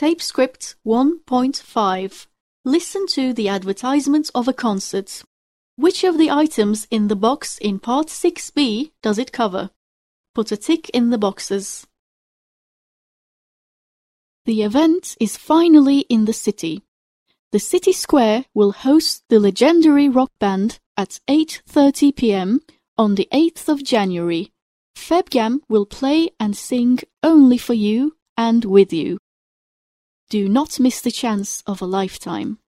Tape script 1.5. Listen to the advertisement of a concert. Which of the items in the box in part 6b does it cover? Put a tick in the boxes. The event is finally in the city. The city square will host the legendary rock band at 8:30 p.m. on the 8th of January. Febgam will play and sing only for you and with you. Do not miss the chance of a lifetime.